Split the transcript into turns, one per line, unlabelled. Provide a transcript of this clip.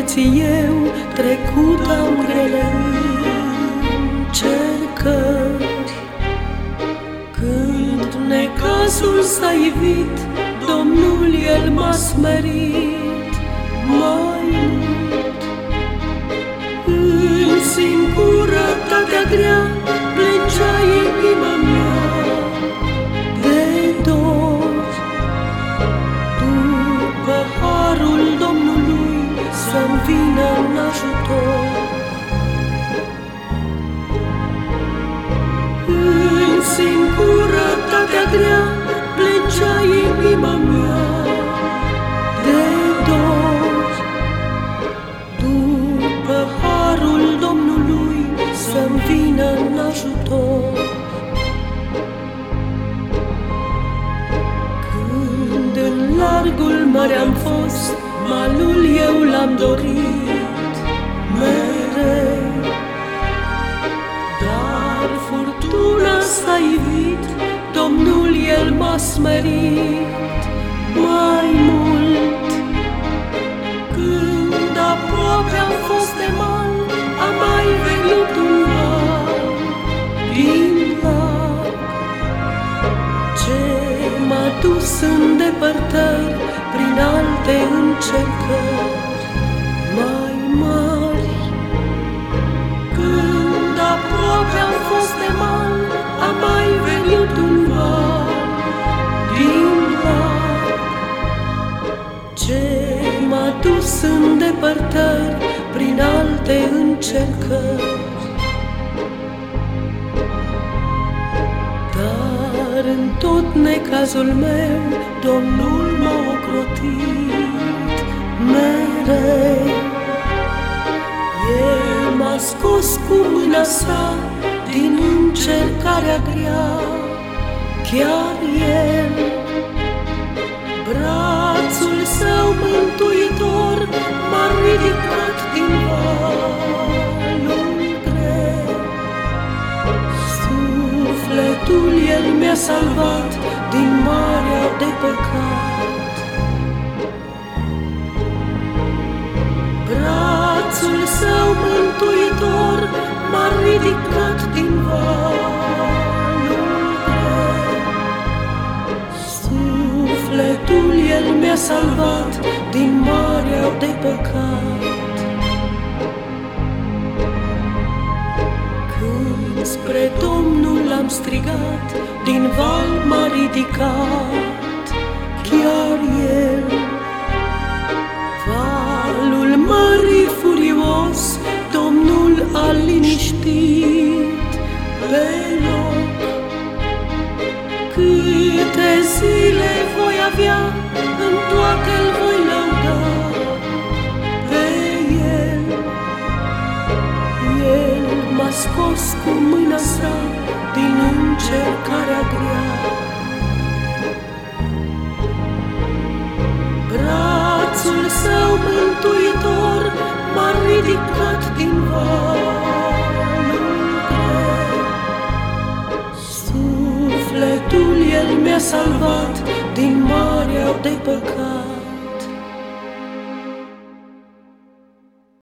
vieții eu trecut am grele încercări. Când necazul s-a ivit, Domnul El m-a smerit. Mai mult să-mi vină în ajutor. În singurătatea grea plângea inima mea de dor. După harul Domnului să-mi vină în ajutor. Când în largul mare am fost, malul eu l-am dorit mereu Dar furtuna s-a ivit, Domnul El m-a smerit mai mult. Când aproape am fost de mal, a mai venit un val din lac Ce m-a dus în depărtări prin alte încercări m-a dus în depărtări prin alte încercări. Dar în tot necazul meu Domnul m-a ocrotit mereu. El m-a scos cu mâna sa din încercarea grea. Chiar El El mi-a salvat din marea de păcat. Brațul său mântuitor m-a ridicat din valul greu Sufletul El mi-a salvat din marea de păcat. Când spre Domnul am strigat, din val m-a ridicat Chiar El Valul mării furios, Domnul a liniștit pe loc. Câte zile voi avea, încercarea grea. Brațul său mântuitor m-a ridicat din valul greu. Sufletul El mi-a salvat din marea de păcat.